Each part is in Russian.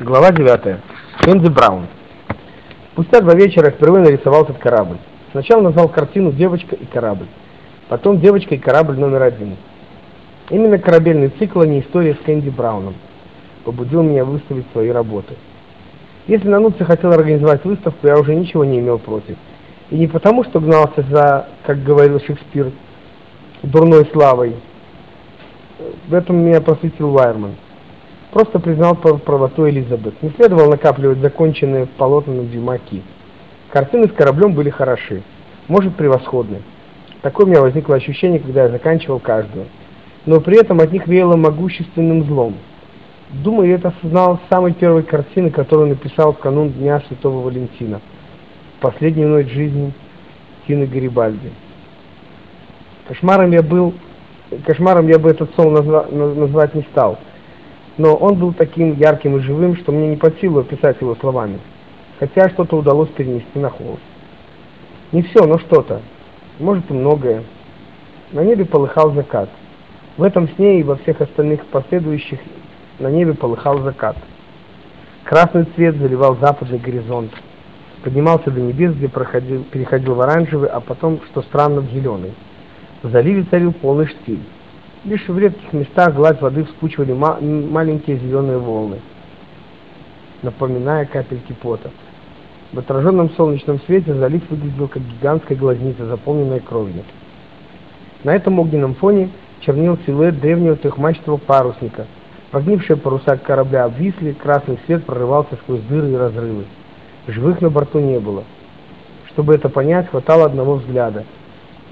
Глава 9. Энди Браун. Спустя два вечера впервые нарисовал этот корабль. Сначала назвал картину «Девочка и корабль». Потом «Девочка и корабль номер один». Именно корабельный цикл, а не история с Кэнди Брауном, побудил меня выставить свои работы. Если Нануци хотел организовать выставку, я уже ничего не имел против. И не потому, что гнался за, как говорил Шекспир, дурной славой. В этом меня просветил Вайерман просто признал правоту Элизабет. Не следовало накапливать законченные полотна на дюймаки. Картины с кораблем были хороши, может превосходны. Такое у меня возникло ощущение, когда я заканчивал каждую. Но при этом от них веяло могущественным злом. Думаю, это осознал с самой первой картины, которую написал в канун Дня Святого Валентина. Последнюю ночь жизни Тины Гарибальди. Кошмаром я был, кошмаром я бы этот сон назва, назвать не стал – но он был таким ярким и живым, что мне не под силу описать его словами, хотя что-то удалось перенести на холст. Не все, но что-то, может и многое. На небе полыхал закат. В этом сне и во всех остальных последующих на небе полыхал закат. Красный цвет заливал западный горизонт, поднимался до небес, где проходил, переходил в оранжевый, а потом, что странно, в зеленый. В заливе царил полный штиль. Лишь в редких местах гладь воды вспучивали ма маленькие зеленые волны, напоминая капельки пота. В отраженном солнечном свете залив выглядел как гигантская глазница, заполненная кровью. На этом огненном фоне чернил силуэт древнего трехмачтового парусника. Прогнившие паруса корабля обвисли, красный свет прорывался сквозь дыры и разрывы. Живых на борту не было. Чтобы это понять, хватало одного взгляда —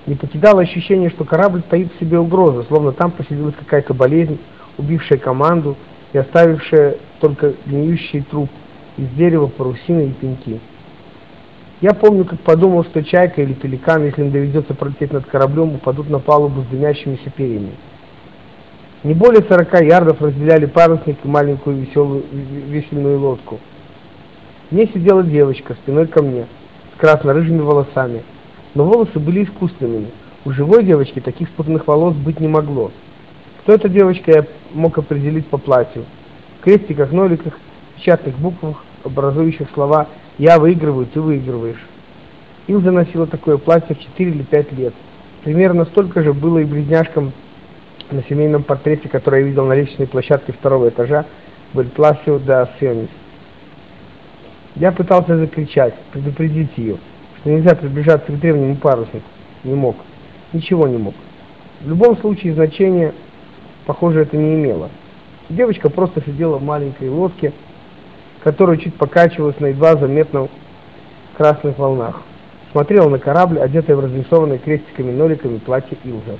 не покидало ощущение, что корабль таит в себе угрозу, словно там поселилась какая-то болезнь, убившая команду и оставившая только гниющий труп из дерева, парусины и пеньки. Я помню, как подумал, что чайка или пеликан, если им доведется пролететь над кораблем, упадут на палубу с дымящимися перьями. Не более 40 ярдов разделяли парусник и маленькую веселую весельную лодку. Мне сидела девочка спиной ко мне, с красно-рыжими волосами, но волосы были искусственными. У живой девочки таких спутанных волос быть не могло. Кто эта девочка, я мог определить по платью. В крестиках, ноликах, печатных буквах, образующих слова «Я выигрываю, ты выигрываешь». Илза носила такое платье в 4 или 5 лет. Примерно столько же было и близняшкам на семейном портрете, который я видел на лестничной площадке второго этажа в Эльпласио де Асионис. Я пытался закричать, предупредить ее что нельзя приближаться к древнему паруснику. Не мог. Ничего не мог. В любом случае значения, похоже, это не имело. Девочка просто сидела в маленькой лодке, которая чуть покачивалась на едва заметных красных волнах. Смотрела на корабль, одетая в разрисованные крестиками-ноликами платье Илза.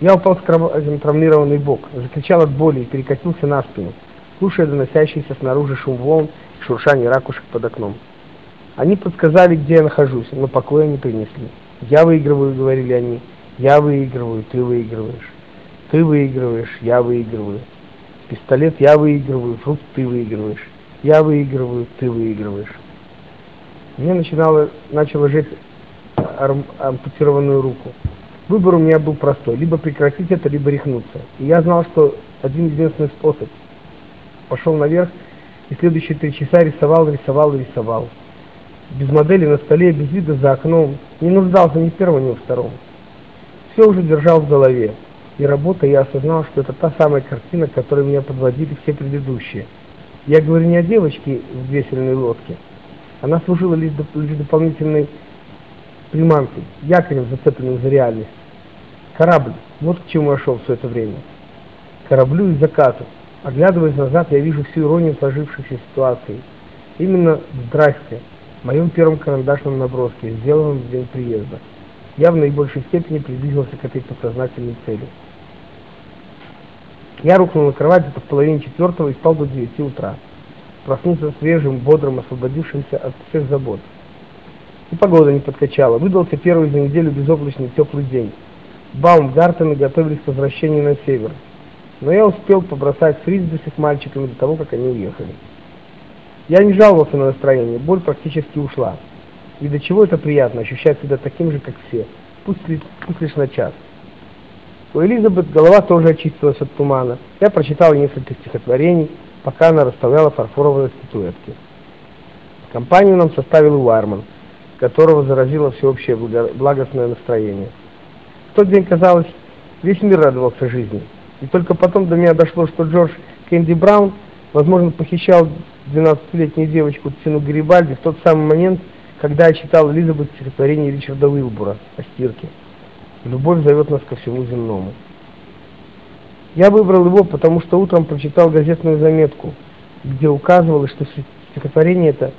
Я упал с травмированный бок, закричал от боли и перекатился на спину, слушая доносящийся снаружи шум волн и шуршание ракушек под окном. Они подсказали, где я нахожусь, но покоя не принесли. «Я выигрываю», — говорили они. «Я выигрываю, ты выигрываешь. Ты выигрываешь, я выигрываю. Пистолет я выигрываю, фрукт ты выигрываешь. Я выигрываю, ты выигрываешь». Мне начинало, начало жить ампутированную руку. Выбор у меня был простой, либо прекратить это, либо рехнуться. И я знал, что один единственный способ. Пошел наверх и следующие три часа рисовал, рисовал рисовал без модели на столе, без вида за окном, не нуждался ни в первом, ни во втором. Все уже держал в голове, и работа я осознал, что это та самая картина, к которой меня подводили все предыдущие. Я говорю не о девочке в весельной лодке. Она служила лишь, лишь дополнительной приманкой, якорем, зацепленным за реальность. Корабль, вот к чему я шел все это время. Кораблю и закату. Оглядываясь назад, я вижу всю иронию сложившейся ситуации. Именно «здрасте» моем первом карандашном наброске, сделанном в день приезда. Я в наибольшей степени приблизился к этой подсознательной цели. Я рухнул на кровать где-то в половине четвертого и спал до девяти утра. Проснулся свежим, бодрым, освободившимся от всех забот. И погода не подкачала. Выдался первый за неделю безоблачный теплый день. Баумгартены готовились к возвращению на север. Но я успел побросать фрисби с мальчиками до того, как они уехали. Я не жаловался на настроение, боль практически ушла. И до чего это приятно, ощущать себя таким же, как все, пусть, пусть лишь на час. У Элизабет голова тоже очистилась от тумана. Я прочитал несколько стихотворений, пока она расставляла фарфоровые статуэтки. Компанию нам составил Уайрман, которого заразило всеобщее благостное настроение. В тот день, казалось, весь мир радовался жизни. И только потом до меня дошло, что Джордж Кэнди Браун, возможно, похищал 12-летнюю девочку Тину Гарибальди в тот самый момент, когда я читал Элизабет стихотворение Ричарда Уилбура о стирке. «Любовь зовет нас ко всему земному». Я выбрал его, потому что утром прочитал газетную заметку, где указывалось, что стихотворение это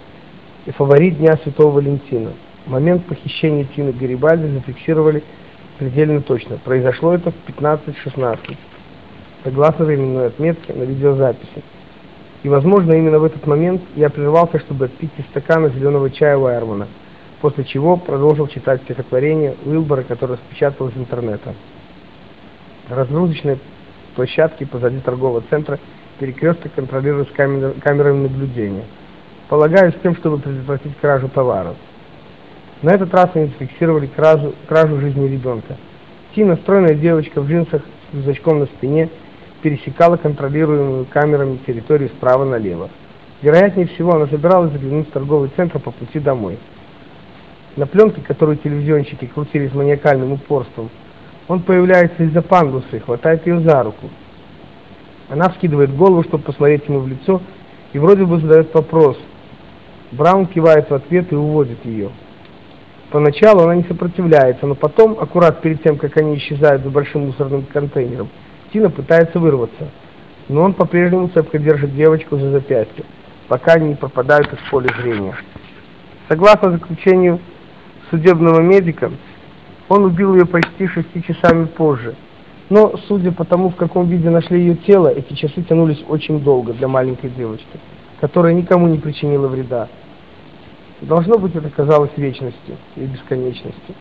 и фаворит Дня Святого Валентина. Момент похищения Тины Гарибальди зафиксировали предельно точно. Произошло это в 15.16, согласно временной отметке на видеозаписи. И, возможно, именно в этот момент я прервался, чтобы отпить из стакана зеленого чая Уайермана, после чего продолжил читать стихотворение Уилбора, которое распечаталось из интернета. Разгрузочной площадки позади торгового центра перекресток контролируют камер, камерами наблюдения. Полагаю, с тем, чтобы предотвратить кражу товаров. На этот раз они зафиксировали кражу, кражу жизни ребенка. Тина, стройная девочка в джинсах с рюкзачком на спине, пересекала контролируемую камерами территорию справа налево. Вероятнее всего, она собиралась заглянуть в торговый центр по пути домой. На пленке, которую телевизионщики крутили с маниакальным упорством, он появляется из-за пандуса и хватает ее за руку. Она вскидывает голову, чтобы посмотреть ему в лицо, и вроде бы задает вопрос. Браун кивает в ответ и уводит ее. Поначалу она не сопротивляется, но потом, аккурат перед тем, как они исчезают за большим мусорным контейнером, Тина пытается вырваться, но он по-прежнему цепко держит девочку за запястье, пока они не пропадают из поля зрения. Согласно заключению судебного медика, он убил ее почти шести часами позже. Но, судя по тому, в каком виде нашли ее тело, эти часы тянулись очень долго для маленькой девочки, которая никому не причинила вреда. Должно быть, это казалось вечностью и бесконечностью.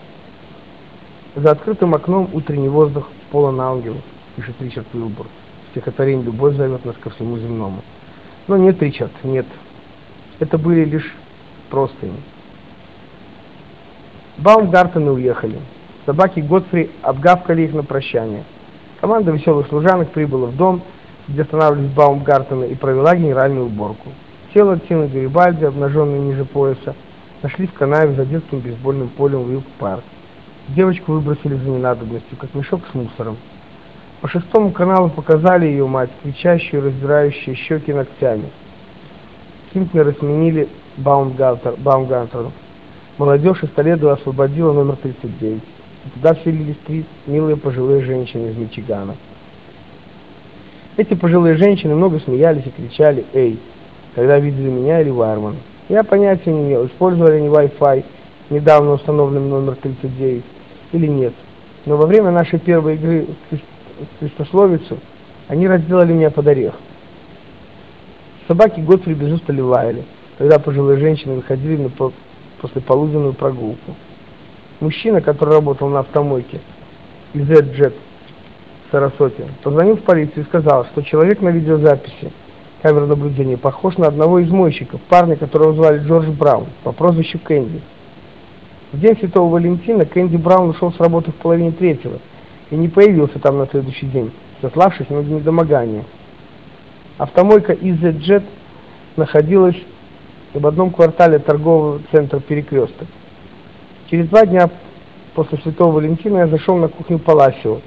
За открытым окном утренний воздух полон ангелов пишет Ричард Уилбур. Стихотворение «Любовь зовет нас ко всему земному». Но нет, Ричард, нет. Это были лишь простыни. Баумгартены уехали. Собаки Готфри обгавкали их на прощание. Команда веселых служанок прибыла в дом, где останавливались Баумгартены, и провела генеральную уборку. Тело Тины Гарибальди, обнаженное ниже пояса, нашли в канаве за детским бейсбольным полем Уилк-парк. Девочку выбросили за ненадобностью, как мешок с мусором. По шестому каналу показали ее мать, кричащую, раздирающую щеки ногтями. Кинтнеры сменили Баумгантеру. Молодежь из Толедо освободила номер 39. И туда вселились три милые пожилые женщины из Мичигана. Эти пожилые женщины много смеялись и кричали «Эй!», когда видели меня или Вайермана. Я понятия не имел, использовали они Wi-Fi, недавно установленный номер 39, или нет. Но во время нашей первой игры Христословицу, они разделали меня под орех. Собаки Готфри без устали лаяли, когда пожилые женщины выходили на по послеполуденную прогулку. Мужчина, который работал на автомойке из в Сарасоте, позвонил в полицию и сказал, что человек на видеозаписи камеры наблюдения похож на одного из мойщиков, парня, которого звали Джордж Браун, по прозвищу Кэнди. В день Святого Валентина Кэнди Браун ушел с работы в половине третьего и не появился там на следующий день, сославшись на недомогание. Автомойка EasyJet находилась в одном квартале торгового центра «Перекресток». Через два дня после Святого Валентина я зашел на кухню Паласио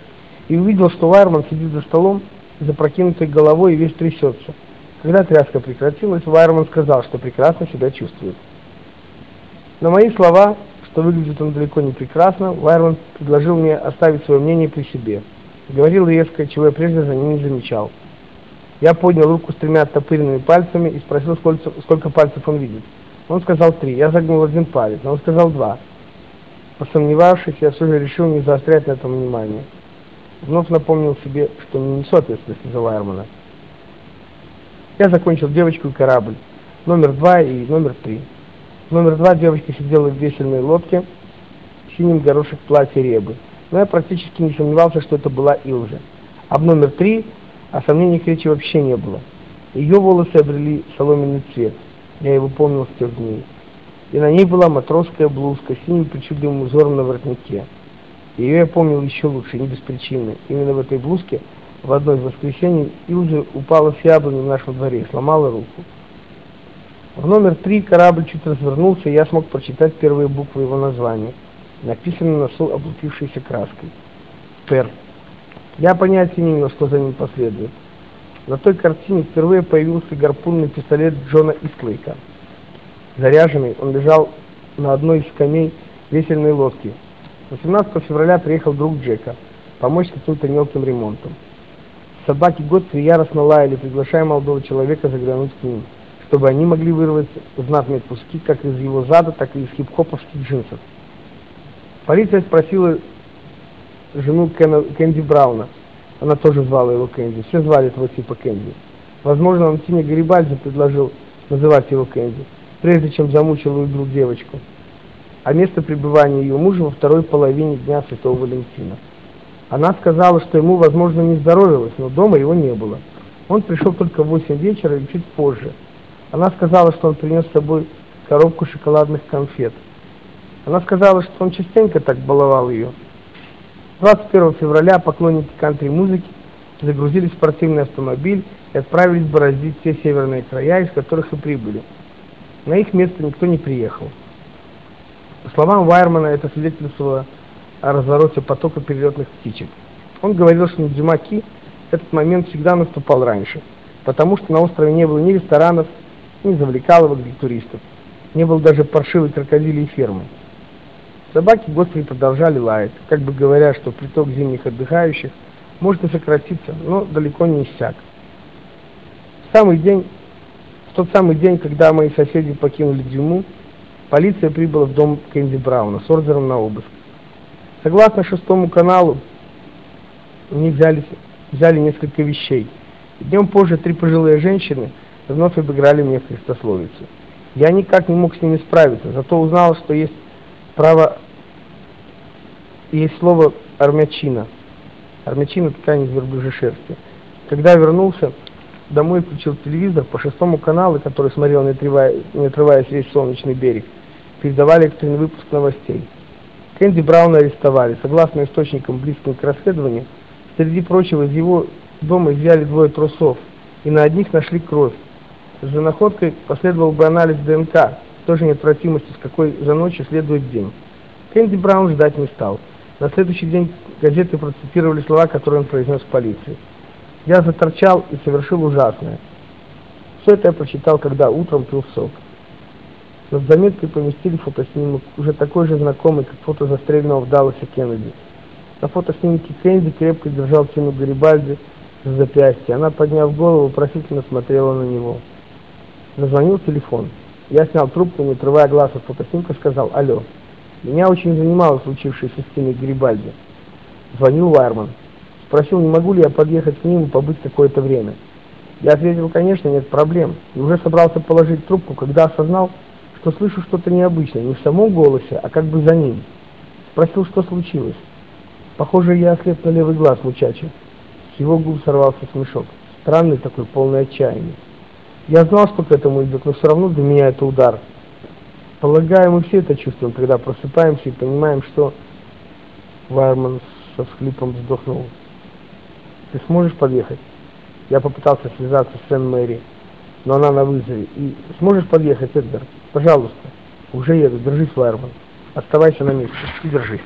и увидел, что Вайерман сидит за столом, запрокинутой головой и весь трясется. Когда тряска прекратилась, Вайерман сказал, что прекрасно себя чувствует. На мои слова что выглядит он далеко не прекрасно, Вайерман предложил мне оставить свое мнение при себе. Говорил резко, чего я прежде за ним не замечал. Я поднял руку с тремя оттопыренными пальцами и спросил, сколько, сколько пальцев он видит. Он сказал три, я загнул один палец, но он сказал два. Посомневавшись, я все же решил не заострять на этом внимание. Вновь напомнил себе, что не несу ответственности за Вайермана. Я закончил девочку и корабль, номер два и номер три. Номер два девочка сидела в весельной лодке в синем горошек платье ребы. Но я практически не сомневался, что это была Илжа. А в номер три о сомнениях речи вообще не было. Ее волосы обрели соломенный цвет. Я его помнил с тех дней. И на ней была матросская блузка с синим причудливым узором на воротнике. Ее я помнил еще лучше, не без причины. Именно в этой блузке в одно из воскресений Илза упала с яблони в нашем дворе и сломала руку. В номер три корабль чуть развернулся, и я смог прочитать первые буквы его названия, написанные на носу облупившейся краской. Пер. Я понятия не имел, что за ним последует. На той картине впервые появился гарпунный пистолет Джона Истлейка. Заряженный, он лежал на одной из скамей весельной лодки. 18 февраля приехал друг Джека, помочь с каким-то мелким ремонтом. Собаки Готфри яростно лаяли, приглашая молодого человека заглянуть к ним, чтобы они могли вырвать знатные куски как из его зада, так и из хип-хоповских джинсов. Полиция спросила жену Кена, Кэнди Брауна. Она тоже звала его Кэнди. Все звали этого типа Кэнди. Возможно, он Тине Гарибальди предложил называть его Кэнди, прежде чем замучил его друг девочку. А место пребывания ее мужа во второй половине дня Святого Валентина. Она сказала, что ему, возможно, не здоровилось, но дома его не было. Он пришел только в 8 вечера и чуть позже. Она сказала, что он принес с собой коробку шоколадных конфет. Она сказала, что он частенько так баловал ее. 21 февраля поклонники кантри-музыки загрузили в спортивный автомобиль и отправились бороздить те северные края, из которых и прибыли. На их место никто не приехал. По словам Вайермана, это свидетельствовало о развороте потока перелетных птичек. Он говорил, что на Джимаки этот момент всегда наступал раньше, потому что на острове не было ни ресторанов, ни завлекаловок для туристов. Не было даже паршивой крокодилей фермы. Собаки Готфри продолжали лаять, как бы говоря, что приток зимних отдыхающих может и сократиться, но далеко не иссяк. В, самый день, в тот самый день, когда мои соседи покинули Дюму, полиция прибыла в дом Кэнди Брауна с ордером на обыск. Согласно шестому каналу, они взяли, взяли несколько вещей. Днем позже три пожилые женщины вновь обыграли мне в. Я никак не мог с ними справиться, зато узнал, что есть право есть слово армячина. Армячина ткань из верблюжьей шерсти. Когда вернулся домой, включил телевизор по шестому каналу, который смотрел, не отрываясь, не отрываясь весь солнечный берег, передавали экстренный выпуск новостей. Кэнди Брауна арестовали. Согласно источникам, близким к расследованию, среди прочего из его дома изъяли двое трусов, и на одних нашли кровь. За находкой последовал бы анализ ДНК, с той же неотвратимостью, с какой за ночью следует день. Кэнди Браун ждать не стал. На следующий день газеты процитировали слова, которые он произнес в полиции. «Я заторчал и совершил ужасное». Все это я прочитал, когда утром пил сок. Над заметкой поместили фотоснимок, уже такой же знакомый, как фото застреленного в Далласе Кеннеди. На фотоснимке Кеннеди крепко держал Тину Гарибальди за запястье. Она, подняв голову, просительно смотрела на него. Зазвонил телефон. Я снял трубку, не отрывая глаз от фотоснимка, сказал «Алло». Меня очень занимало случившееся с Тиной Грибальди. Звонил Вайерман. Спросил, не могу ли я подъехать к ним и побыть какое-то время. Я ответил, конечно, нет проблем. И уже собрался положить трубку, когда осознал, что слышу что-то необычное, не в самом голосе, а как бы за ним. Спросил, что случилось. Похоже, я ослеп на левый глаз мучача. С его губ сорвался смешок. Странный такой, полный отчаяния. Я знал, что к этому идет, но все равно для меня это удар. Полагаю, мы все это чувствуем, когда просыпаемся и понимаем, что... Вайерман со всхлипом вздохнул. Ты сможешь подъехать? Я попытался связаться с Сен Мэри, но она на вызове. И сможешь подъехать, Эдгар? Пожалуйста. Уже еду. Держись, Вайерман. Оставайся на месте и держись.